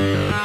Bye.